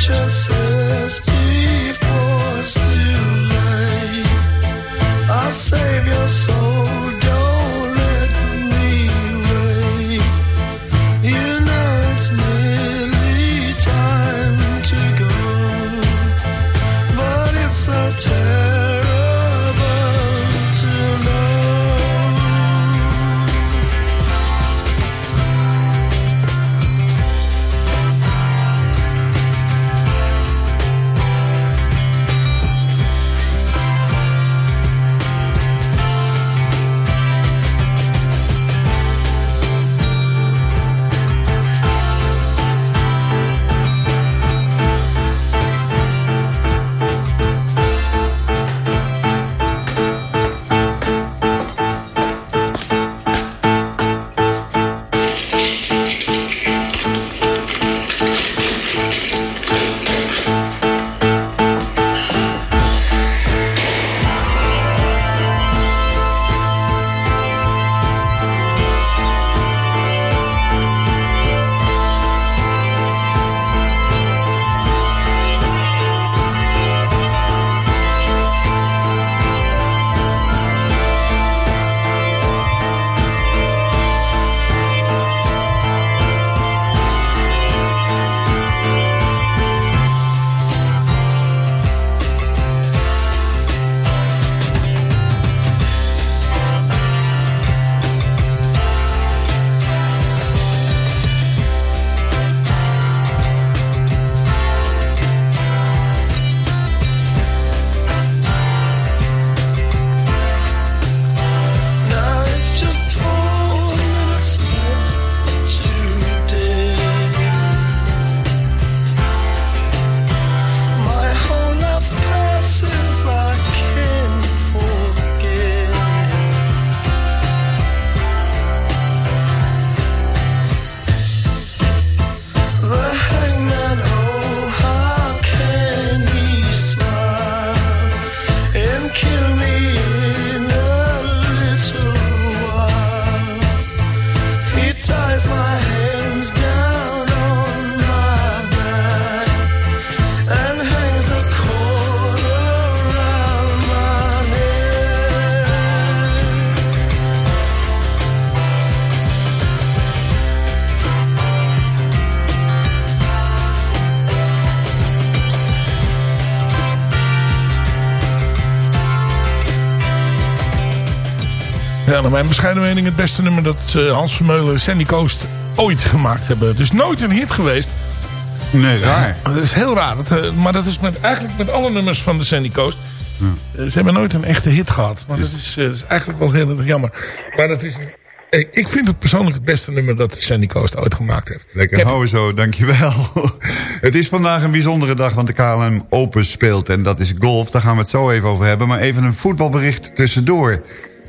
Just. Mijn bescheiden mening het beste nummer dat eh, Hans Vermeulen en Sandy Coast ooit gemaakt hebben. Dus nooit een hit geweest. Nee, raar. Dat is heel raar. Dat, eh, maar dat is met, eigenlijk met alle nummers van de Sandy Coast. Eh, ze hebben nooit een echte hit gehad. Maar dat is, is eigenlijk wel heel erg jammer. Maar dat is... ik vind het persoonlijk het beste nummer dat Sandy Coast ooit gemaakt heeft. Lekker houden zo, dankjewel. het is vandaag een bijzondere dag, want de KLM Open speelt. En dat is golf, daar gaan we het zo even over hebben. Maar even een voetbalbericht tussendoor.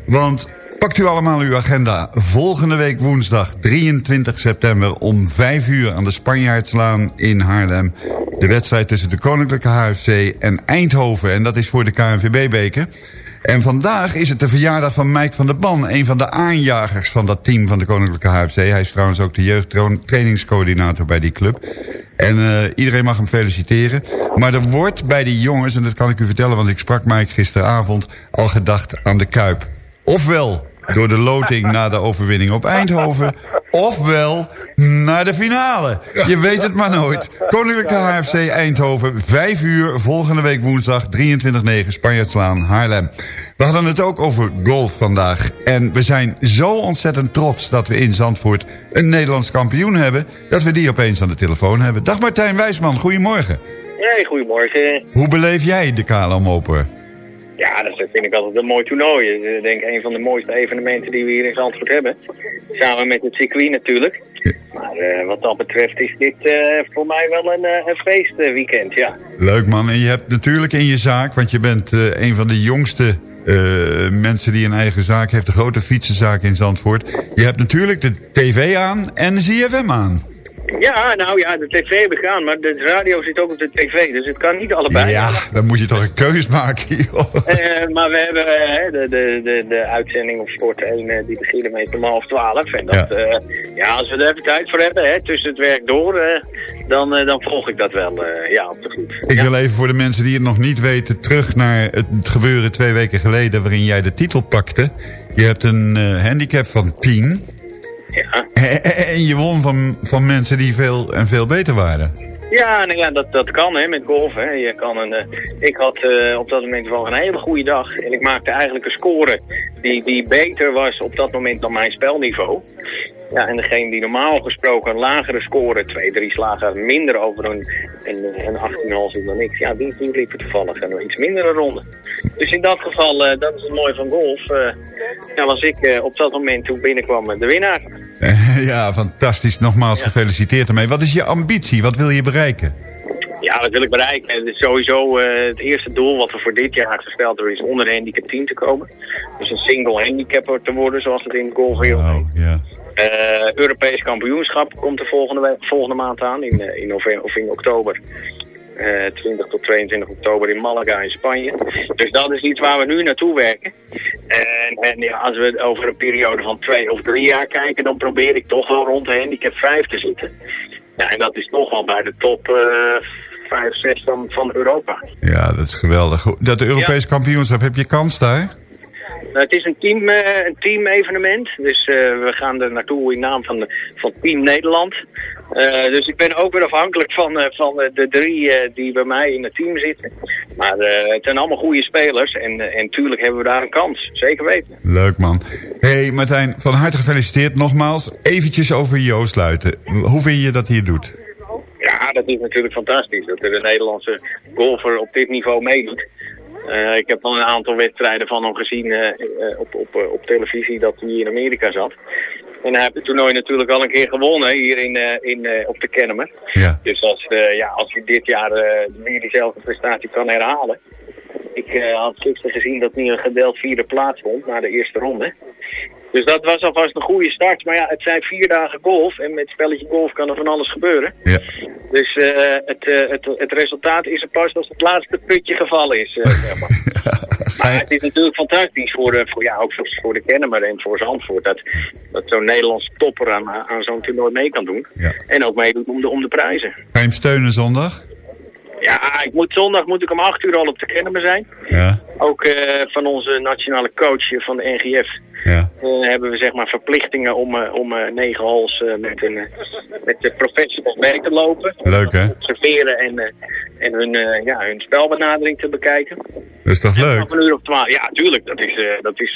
Want pakt u allemaal uw agenda. Volgende week woensdag 23 september om 5 uur aan de Spanjaardslaan in Haarlem. De wedstrijd tussen de Koninklijke HFC en Eindhoven. En dat is voor de KNVB-beker. En vandaag is het de verjaardag van Mike van der Ban... een van de aanjagers van dat team van de Koninklijke HFC. Hij is trouwens ook de jeugdtrainingscoördinator bij die club. En eh, iedereen mag hem feliciteren. Maar er wordt bij die jongens, en dat kan ik u vertellen... want ik sprak Mike gisteravond, al gedacht aan de Kuip. Ofwel door de loting na de overwinning op Eindhoven... ofwel naar de finale. Je weet het maar nooit. Koninklijke HFC Eindhoven, 5 uur, volgende week woensdag... 23-9, Spanjaardslaan, Haarlem. We hadden het ook over golf vandaag. En we zijn zo ontzettend trots dat we in Zandvoort... een Nederlands kampioen hebben... dat we die opeens aan de telefoon hebben. Dag Martijn Wijsman, goedemorgen. Nee, goedemorgen. Hoe beleef jij de KLM Open? Ja, dat vind ik altijd een mooi toernooi. Ik denk een van de mooiste evenementen die we hier in Zandvoort hebben. Samen met het circuit natuurlijk. Maar eh, wat dat betreft is dit eh, voor mij wel een, eh, een feestweekend, ja. Leuk man. En je hebt natuurlijk in je zaak, want je bent eh, een van de jongste eh, mensen die een eigen zaak heeft. De grote fietsenzaak in Zandvoort. Je hebt natuurlijk de tv aan en de ZFM aan. Ja, nou ja, de tv heb ik aan, maar de radio zit ook op de tv, dus het kan niet allebei. Ja, dan moet je toch een keus maken. joh. Eh, maar we hebben eh, de, de, de, de uitzending op Sport 1, eh, die beginnen met om half twaalf. En dat, ja. ja, als we er even tijd voor hebben, hè, tussen het werk door, dan, dan volg ik dat wel ja, op de goed. Ik wil even voor de mensen die het nog niet weten... terug naar het gebeuren twee weken geleden... waarin jij de titel pakte. Je hebt een handicap van 10. Ja. En je won van, van mensen die veel en veel beter waren. Ja, nou ja, dat, dat kan hè, met golf. Hè. Je kan een, eh, ik had eh, op dat moment wel een hele goede dag. En ik maakte eigenlijk een score die, die beter was op dat moment dan mijn spelniveau. Ja, en degene die normaal gesproken een lagere score, twee, drie slagen minder over een, een, een 18,5 dan ik, ja, die, die liep toevallig een iets mindere ronde. Dus in dat geval, eh, dat is het mooie van golf, eh, ja, was ik eh, op dat moment toen binnenkwam de winnaar. ja, fantastisch. Nogmaals gefeliciteerd ermee. Wat is je ambitie? Wat wil je bereiken? Ja, wat wil ik bereiken? Het is sowieso het eerste doel wat we voor dit jaar gesteld hebben is onder de handicap 10 te komen. Dus een single handicapper te worden, zoals het in golfwereld heet. Ja. Eh, Europees kampioenschap komt er volgende, volgende maand aan, in, eh, in, november, of in oktober. Eh, 20 tot 22 oktober in Malaga in Spanje. Dus dat is iets waar we nu naartoe werken. En, en ja, als we over een periode van twee of drie jaar kijken, dan probeer ik toch wel rond de handicap 5 te zitten. Ja, en dat is toch wel bij de top eh 5, 6 van, van Europa. Ja, dat is geweldig. Dat Europees kampioenschap, heb je kans daar? Nou, het is een team, eh, een team evenement, dus eh, we gaan er naartoe in naam van, van Team Nederland. Eh, dus ik ben ook weer afhankelijk van, van de drie die bij mij in het team zitten. Maar het zijn allemaal goede spelers en, en tuurlijk hebben we daar een kans, zeker weten. Leuk man. hey, Martijn, van harte gefeliciteerd nogmaals. Eventjes over Joost Luiten. Hoe vind je dat hij het doet? Ja, dat is natuurlijk fantastisch dat er een Nederlandse golfer op dit niveau meedoet. Eh, ik heb al een aantal wedstrijden van hem gezien eh, eh, op, op, op televisie dat hij in Amerika zat. En hij heeft het toernooi natuurlijk al een keer gewonnen hier in, in, op de Kennemer. Ja. Dus als, ja, als hij dit jaar weer diezelfde prestatie kan herhalen. Ik eh, had gisteren gezien dat hij een gedeeld vierde plaats vond na de eerste ronde. Dus dat was alvast een goede start. Maar ja, het zijn vier dagen golf. En met spelletje golf kan er van alles gebeuren. Ja. Dus eh, het, eh, het, het resultaat is er pas als het laatste putje gevallen is. zeg maar. maar het is natuurlijk fantastisch voor, de, voor, ja, ook voor, voor de Kennemer en voor Zandvoort. Dat, dat zo'n Nederlands topper aan, aan zo'n toernooi mee kan doen. Ja. En ook meedoet om de, om de prijzen. Ga je hem steunen zondag? Ja, ik moet, zondag moet ik om acht uur al op de Kennemer zijn. Ja. Ook eh, van onze nationale coach van de NGF Ja. eh, hebben we zeg maar verplichtingen om, eh, om negen holes met, een, met de professionals mee te lopen. Leuk hè? Observeren en, en hun, ja, hun spelbenadering te bekijken. Dat is toch leuk? Vanaf een uur of twaalf. Ja, tuurlijk. Dat is, dat is,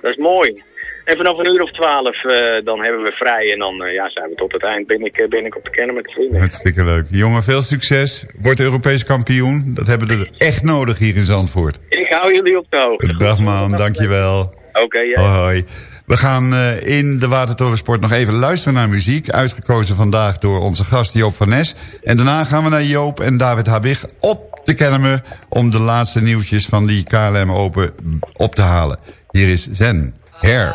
dat is mooi. En vanaf een uur of twaalf eh, dan hebben we vrij en dan eh, ja, zijn we tot het eind. Ben ik, eh, ben ik op de kennen met de vrienden. Hartstikke leuk. Jongen, veel succes. Word Europees kampioen. Dat hebben we er echt nodig hier in Zandvoort. Ik hou jullie op de hoogte. Dag man, dankjewel. Oké, ja. Hoi, hoi. We gaan in de Watertorensport nog even luisteren naar muziek. Uitgekozen vandaag door onze gast Joop van Nes. En daarna gaan we naar Joop en David Habig op de Kennemer... om de laatste nieuwtjes van die KLM Open op te halen. Hier is Zen. Hair.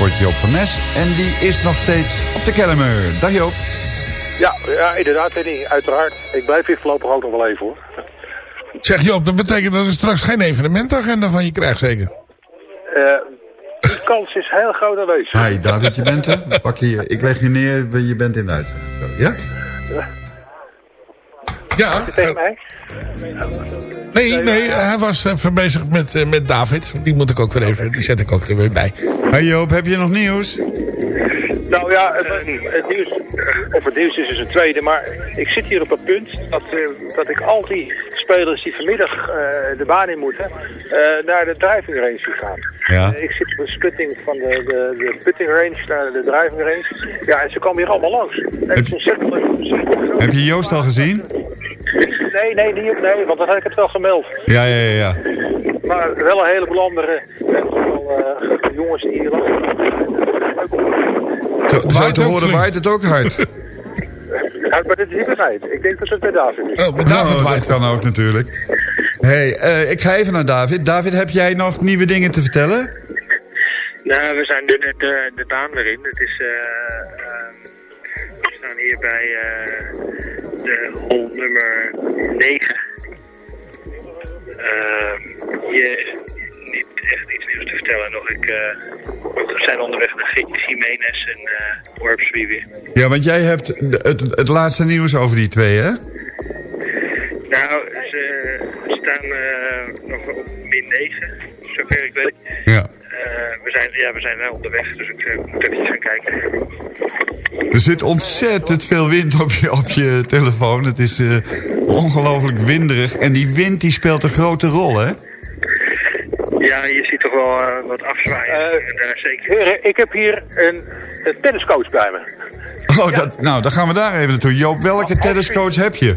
Watertorensport Joop van Nes. En die is nog steeds op de Kennemer. Dag Joop. Ja, ja, inderdaad, Henny, uiteraard. Ik blijf hier voorlopig ook nog wel even, hoor. Zeg Joop, dat betekent dat er straks geen evenementagenda van je krijgt zeker? Eh, die kans is heel groot aanwezig. Hi David, je bent er. Pak je, ik leg je neer, je bent in de uitzending. Zo, Ja? Ja. Tegen mij? Nee, nee, hij was even bezig met, eh, met David. Die moet ik ook weer even, die zet ik ook er weer bij. Hey Joop, heb je nog nieuws? Nou ja, het, het nieuws, of het nieuws is dus een tweede, maar ik zit hier op het punt dat, eh, dat ik al die spelers die vanmiddag eh, de baan in moeten, eh, naar de driving range gaan. Ja. Eh, ik zit op een splitting van de, de, de putting range naar de driving range. Ja, en ze komen hier allemaal langs. En het is ontzettend leuk. Heb je Joost al gezien? Nee, nee, niet, nee, want dat had ik het wel gemeld. Ja, ja, ja. ja. Maar wel een heleboel andere eh, wel, eh, jongens die hier langs Zo, zo te horen waait het ook hard. Ja, maar dit is niet bij mij. Ik denk dat het bij David is. Oh, met David Nou, waait dat kan ook natuurlijk. hey, eh, ik ga even naar David. David, heb jij nog nieuwe dingen te vertellen? Nou, we zijn nu net de, de baan weer in. Het is, eh, eh, we staan hier bij eh, de hol nummer 9. je niet echt iets nieuws te vertellen nog. Ik, eh, we zijn onderweg naar Jiménez en uh, Worpsby weer. Ja, want jij hebt het, het laatste nieuws over die twee, hè? Nou, ze staan eh, nog op min 9, zover ik weet. Ja. We, zijn, ja, we zijn wel onderweg, dus ik moet even gaan kijken. Er zit ontzettend veel wind op je, op je telefoon. Het is ongelooflijk winderig. En die wind die speelt een grote rol, hè? Ja, je ziet toch wel eh, wat afzwaaien. en daar zeker. Heren, ik heb hier een, een tenniscoach bij me. Oh, dat, nou, dan gaan we daar even naartoe. Joop, welke tenniscoach heb je?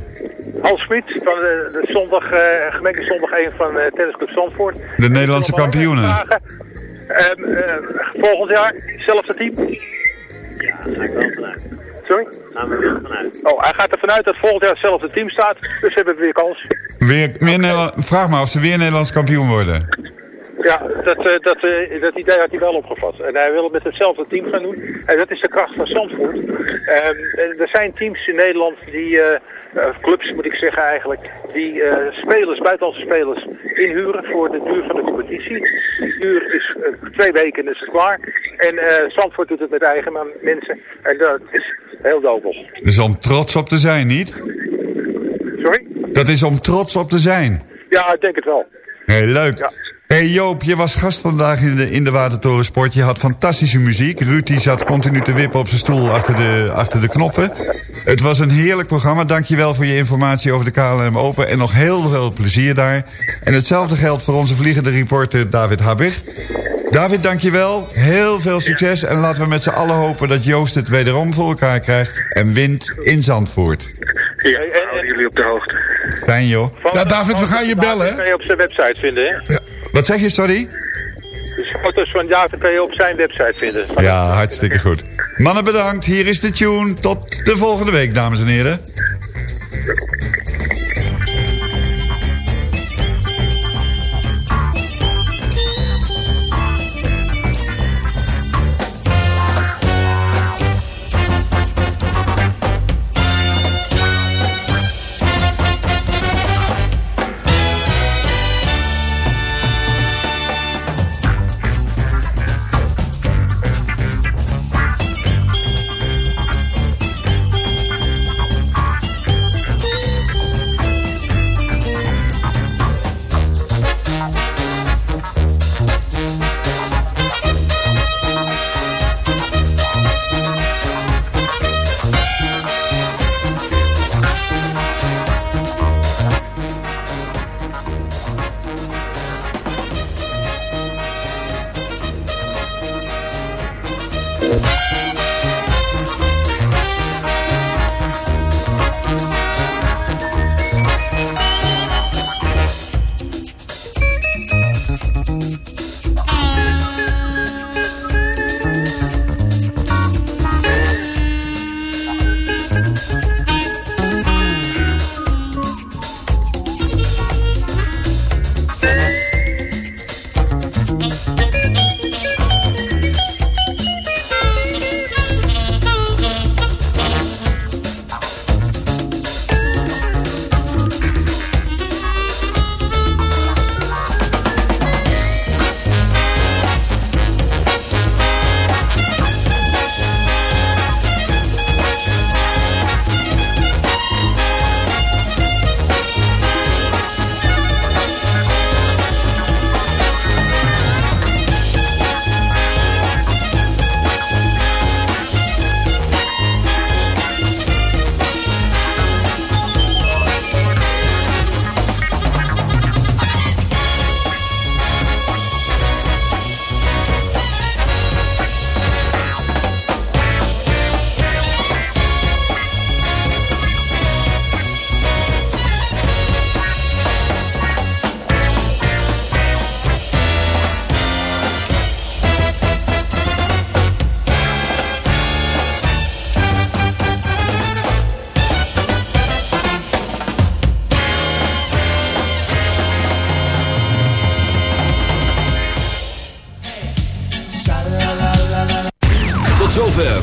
Hans Smit van de, de zondag, eh gemeente zondag 1 van eh Tennisclub Zandvoort. De Nederlandse kampioenen. Ehm, eh, volgend jaar, hetzelfde team? Ja, daar ga ik wel vanuit. Sorry? Gaan we er vanuit. Oh, hij gaat er vanuit dat volgend jaar hetzelfde team staat, dus hebben we weer kans. Weer, meer vraag maar of ze weer Nederlands kampioen worden. Ja, dat, eh, dat, eh, dat idee had hij wel opgevat. En hij wil het met hetzelfde team gaan doen. En dat is de kracht van Zandvoort. Ehm, er zijn teams in Nederland die, eh, clubs moet ik zeggen eigenlijk, die spelers, buitenlandse spelers inhuren voor de duur van de competitie. Die duur is twee weken en is het klaar. En Zandvoort doet het met eigen mensen. En dat is heel nobel. Is om trots op te zijn, niet? Sorry? Dat is om trots op te zijn. Ja, ik denk het wel. Heel leuk. Hey Joop, je was gast vandaag in de, in de Watertorensport. Je had fantastische muziek. Ruud die zat continu te wippen op zijn stoel achter de, achter de knoppen. Het was een heerlijk programma. Dankjewel voor je informatie over de KLM Open. En nog heel veel plezier daar. En hetzelfde geldt voor onze vliegende reporter David Habig. David, dankjewel. Heel veel succes. En laten we met z'n allen hopen dat Joost het wederom voor elkaar krijgt. En wint in Zandvoort. Ja, en, en jullie op de hoogte. Fijn joh. Ja, David, we gaan je bellen, hè? kan je op zijn website vinden, hè? Wat zeg je, sorry? Dus foto's van je op zijn website vinden. Ja, hartstikke goed. Mannen bedankt. Hier is de tune. Tot de volgende week, dames en heren.